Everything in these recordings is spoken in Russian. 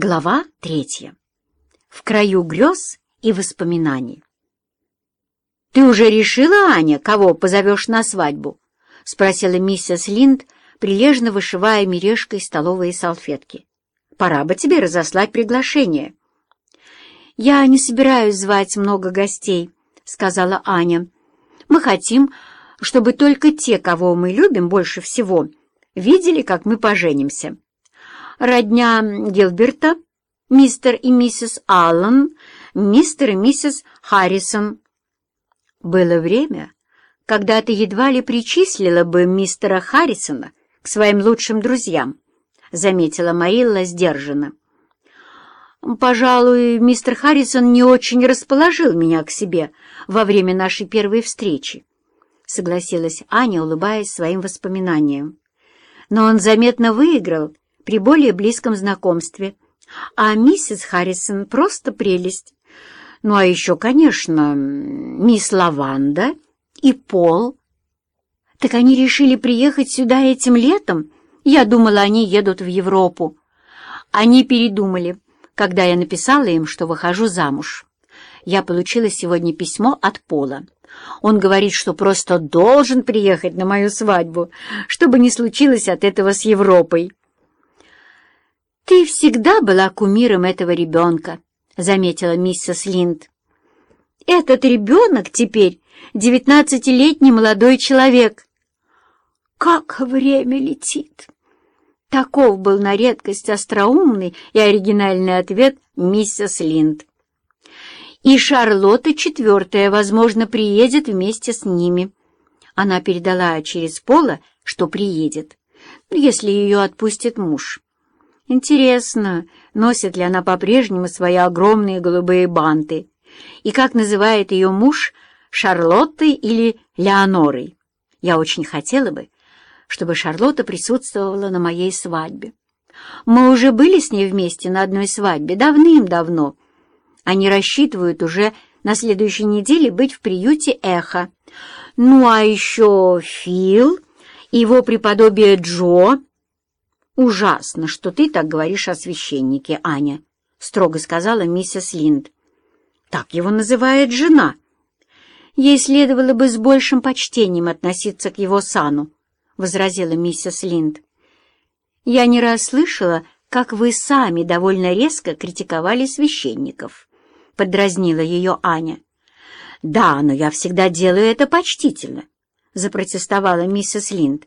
Глава третья. В краю грез и воспоминаний. «Ты уже решила, Аня, кого позовешь на свадьбу?» — спросила миссис Линд, прилежно вышивая мережкой столовые салфетки. «Пора бы тебе разослать приглашение». «Я не собираюсь звать много гостей», — сказала Аня. «Мы хотим, чтобы только те, кого мы любим больше всего, видели, как мы поженимся» родня Гилберта, мистер и миссис Аллен, мистер и миссис Харрисон. Было время, когда ты едва ли причислила бы мистера Харрисона к своим лучшим друзьям, заметила Марилла сдержанно. «Пожалуй, мистер Харрисон не очень расположил меня к себе во время нашей первой встречи», — согласилась Аня, улыбаясь своим воспоминаниям. «Но он заметно выиграл при более близком знакомстве, а миссис Харрисон просто прелесть. Ну а еще, конечно, мисс Лаванда и Пол. Так они решили приехать сюда этим летом? Я думала, они едут в Европу. Они передумали, когда я написала им, что выхожу замуж. Я получила сегодня письмо от Пола. Он говорит, что просто должен приехать на мою свадьбу, чтобы не случилось от этого с Европой. «Ты всегда была кумиром этого ребенка», — заметила миссис Линд. «Этот ребенок теперь девятнадцатилетний молодой человек». «Как время летит!» Таков был на редкость остроумный и оригинальный ответ миссис Линд. И Шарлотта четвертая, возможно, приедет вместе с ними. Она передала через Пола, что приедет, если ее отпустит муж. Интересно, носит ли она по-прежнему свои огромные голубые банты? И как называет ее муж Шарлоттой или Леонорой? Я очень хотела бы, чтобы Шарлотта присутствовала на моей свадьбе. Мы уже были с ней вместе на одной свадьбе давным-давно. Они рассчитывают уже на следующей неделе быть в приюте «Эхо». Ну а еще Фил, его преподобие Джо «Ужасно, что ты так говоришь о священнике, Аня», — строго сказала миссис Линд. «Так его называет жена. Ей следовало бы с большим почтением относиться к его сану», — возразила миссис Линд. «Я не раз слышала, как вы сами довольно резко критиковали священников», — подразнила ее Аня. «Да, но я всегда делаю это почтительно», — запротестовала миссис Линд.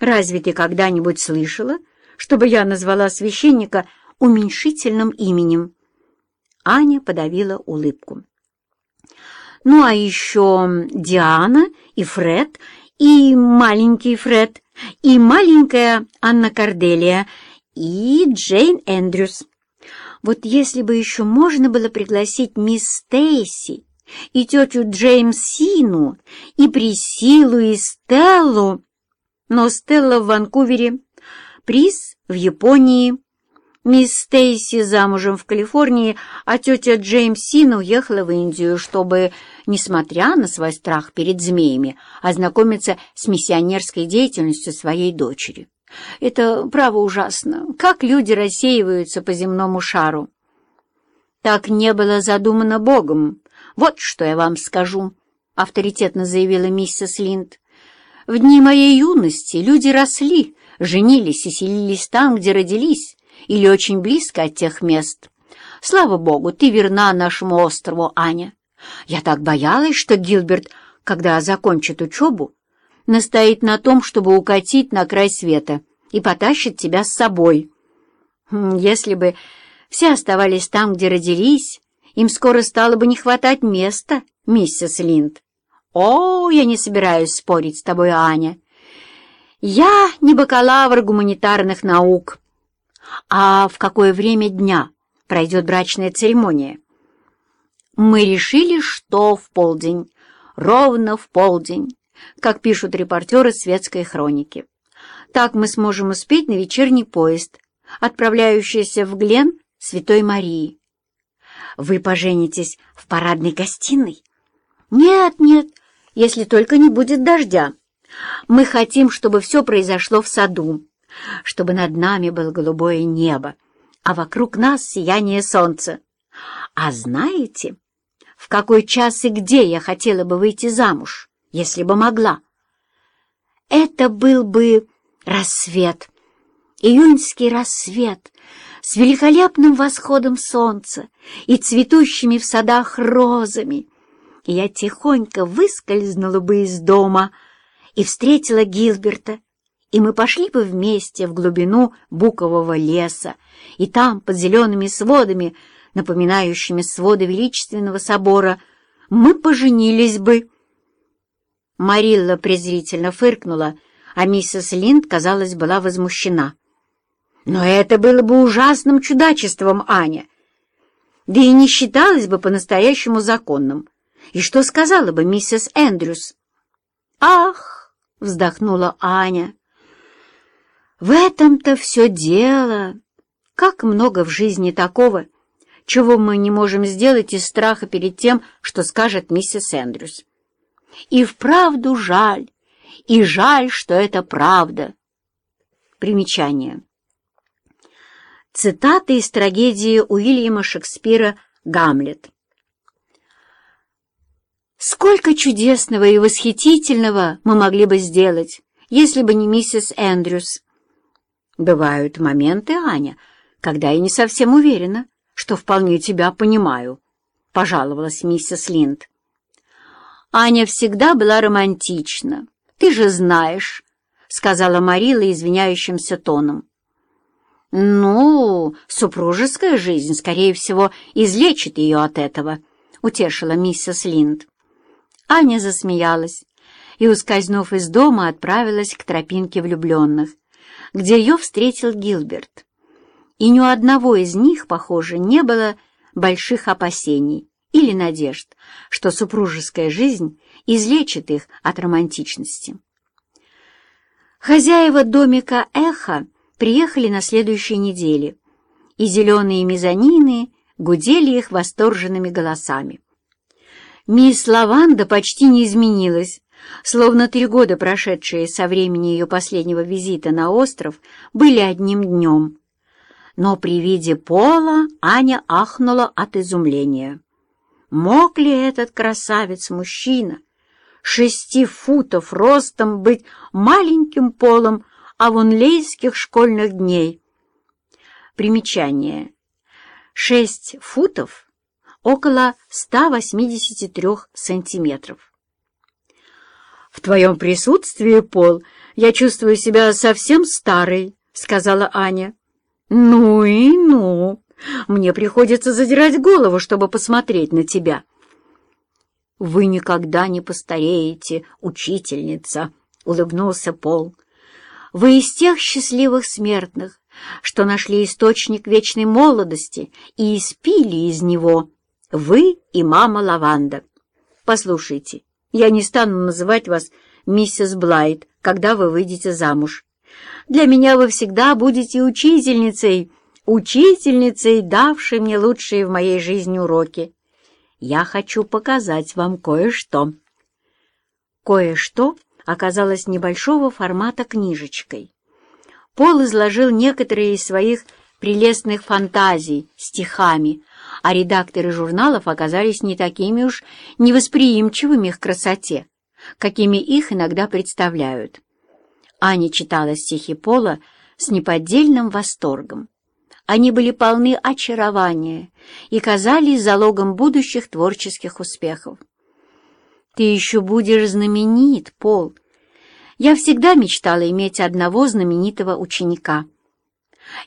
«Разве ты когда-нибудь слышала, чтобы я назвала священника уменьшительным именем. Аня подавила улыбку. Ну а еще Диана и Фред, и маленький Фред, и маленькая Анна Корделия, и Джейн Эндрюс. Вот если бы еще можно было пригласить мисс Стейси и тетю Джеймсину, и Присилу, и Стеллу. Но Стелла в Ванкувере Приз в Японии. Мисс Стейси замужем в Калифорнии, а тетя Джеймс Син уехала в Индию, чтобы, несмотря на свой страх перед змеями, ознакомиться с миссионерской деятельностью своей дочери. Это, право, ужасно. Как люди рассеиваются по земному шару. Так не было задумано Богом. Вот что я вам скажу, — авторитетно заявила миссис Линд. В дни моей юности люди росли, женились и селились там, где родились, или очень близко от тех мест. Слава богу, ты верна нашему острову, Аня. Я так боялась, что Гилберт, когда закончит учебу, настоит на том, чтобы укатить на край света и потащит тебя с собой. Хм, если бы все оставались там, где родились, им скоро стало бы не хватать места, миссис Линд. О, я не собираюсь спорить с тобой, Аня. Я не бакалавр гуманитарных наук. А в какое время дня пройдет брачная церемония? Мы решили, что в полдень, ровно в полдень, как пишут репортеры светской хроники. Так мы сможем успеть на вечерний поезд, отправляющийся в Глен Святой Марии. Вы поженитесь в парадной гостиной? Нет, нет, если только не будет дождя. Мы хотим, чтобы все произошло в саду, чтобы над нами было голубое небо, а вокруг нас сияние солнца. А знаете, в какой час и где я хотела бы выйти замуж, если бы могла? Это был бы рассвет, июньский рассвет с великолепным восходом солнца и цветущими в садах розами. И я тихонько выскользнула бы из дома и встретила Гилберта, и мы пошли бы вместе в глубину букового леса, и там, под зелеными сводами, напоминающими своды величественного собора, мы поженились бы. Марилла презрительно фыркнула, а миссис Линд, казалось, была возмущена. «Но это было бы ужасным чудачеством, Аня, да и не считалось бы по-настоящему законным. И что сказала бы миссис Эндрюс?» «Ах!» — вздохнула Аня. «В этом-то все дело. Как много в жизни такого!» чего мы не можем сделать из страха перед тем, что скажет миссис Эндрюс. И вправду жаль, и жаль, что это правда. Примечание. Цитата из трагедии Уильяма Шекспира «Гамлет». Сколько чудесного и восхитительного мы могли бы сделать, если бы не миссис Эндрюс. Бывают моменты, Аня, когда я не совсем уверена, что вполне тебя понимаю», — пожаловалась миссис Линд. «Аня всегда была романтична, ты же знаешь», — сказала Марила извиняющимся тоном. «Ну, супружеская жизнь, скорее всего, излечит ее от этого», — утешила миссис Линд. Аня засмеялась и, ускользнув из дома, отправилась к тропинке влюбленных, где ее встретил Гилберт и ни у одного из них, похоже, не было больших опасений или надежд, что супружеская жизнь излечит их от романтичности. Хозяева домика «Эхо» приехали на следующей неделе, и зеленые мезонины гудели их восторженными голосами. Мисс Лаванда почти не изменилась, словно три года, прошедшие со времени ее последнего визита на остров, были одним днем но при виде пола Аня ахнула от изумления. Мог ли этот красавец-мужчина шести футов ростом быть маленьким полом авонлейских школьных дней? Примечание. Шесть футов — около 183 сантиметров. «В твоем присутствии, Пол, я чувствую себя совсем старой», — сказала Аня. «Ну и ну! Мне приходится задирать голову, чтобы посмотреть на тебя». «Вы никогда не постареете, учительница», — улыбнулся Пол. «Вы из тех счастливых смертных, что нашли источник вечной молодости и испили из него. Вы и мама Лаванда. Послушайте, я не стану называть вас миссис Блайт, когда вы выйдете замуж. Для меня вы всегда будете учительницей, учительницей, давшей мне лучшие в моей жизни уроки. Я хочу показать вам кое-что». Кое-что оказалось небольшого формата книжечкой. Пол изложил некоторые из своих прелестных фантазий стихами, а редакторы журналов оказались не такими уж невосприимчивыми к красоте, какими их иногда представляют. Аня читала стихи Пола с неподдельным восторгом. Они были полны очарования и казались залогом будущих творческих успехов. «Ты еще будешь знаменит, Пол. Я всегда мечтала иметь одного знаменитого ученика.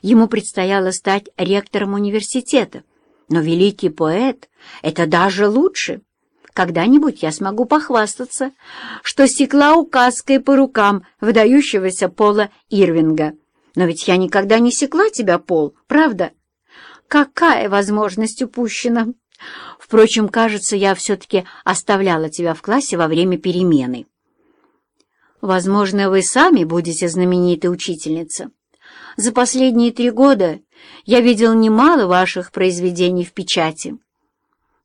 Ему предстояло стать ректором университета, но великий поэт — это даже лучше». Когда-нибудь я смогу похвастаться, что стекла указкой по рукам выдающегося Пола Ирвинга. Но ведь я никогда не секла тебя, Пол, правда? Какая возможность упущена? Впрочем, кажется, я все-таки оставляла тебя в классе во время перемены. Возможно, вы сами будете знаменитой учительница. За последние три года я видел немало ваших произведений в печати.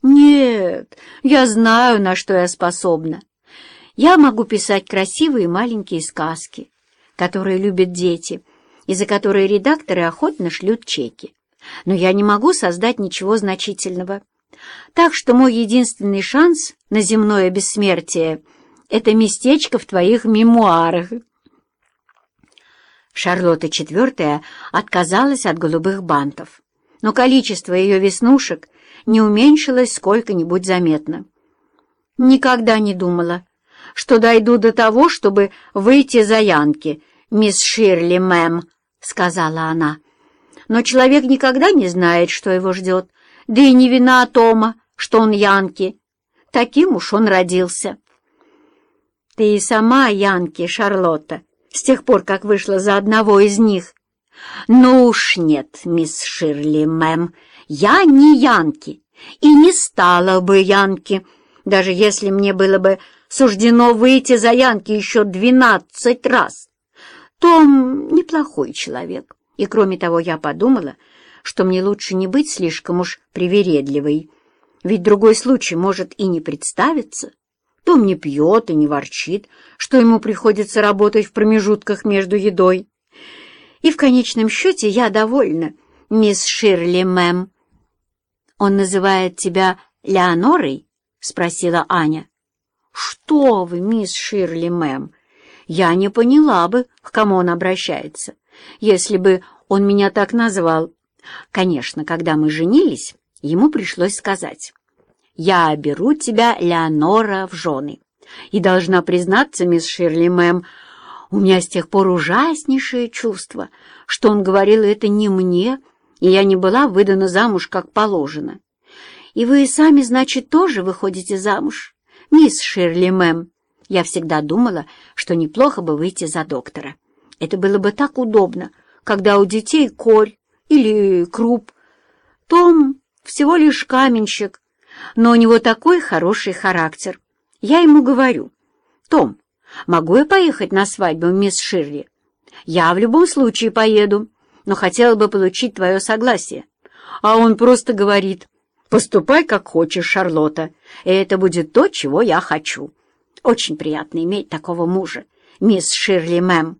Нет, я знаю, на что я способна. Я могу писать красивые маленькие сказки, которые любят дети, и за которые редакторы охотно шлют чеки. но я не могу создать ничего значительного. Так что мой единственный шанс на земное бессмертие — это местечко в твоих мемуарах». Шарлотта IV отказалась от голубых бантов, но количество ее веснушек не уменьшилось сколько-нибудь заметно. Никогда не думала, что дойду до того, чтобы выйти за Янки, мисс Ширли, мэм, — сказала она. Но человек никогда не знает, что его ждет, да и не вина Тома, что он Янки. Таким уж он родился. Ты и сама Янки, Шарлотта, с тех пор, как вышла за одного из них. Ну уж нет, мисс Ширли, мэм, я не Янки и не стала бы Янки, — даже если мне было бы суждено выйти за Янки еще двенадцать раз. Том неплохой человек, и кроме того я подумала, что мне лучше не быть слишком уж привередливой, ведь другой случай может и не представиться. Том не пьет и не ворчит, что ему приходится работать в промежутках между едой. И в конечном счете я довольна, мисс Ширли, мэм. Он называет тебя Леонорой? — спросила Аня. «Что вы, мисс Ширли, мэм? Я не поняла бы, к кому он обращается, если бы он меня так назвал. Конечно, когда мы женились, ему пришлось сказать, «Я беру тебя, Леонора, в жены». И должна признаться, мисс Ширли, мэм, у меня с тех пор ужаснейшее чувство, что он говорил это не мне, и я не была выдана замуж как положено. «И вы сами, значит, тоже выходите замуж, мисс Ширли, мэм?» Я всегда думала, что неплохо бы выйти за доктора. Это было бы так удобно, когда у детей корь или круп. Том всего лишь каменщик, но у него такой хороший характер. Я ему говорю, «Том, могу я поехать на свадьбу мисс Ширли? Я в любом случае поеду, но хотела бы получить твое согласие». А он просто говорит, Поступай, как хочешь, Шарлотта, и это будет то, чего я хочу. Очень приятно иметь такого мужа, мисс Ширли Мэм.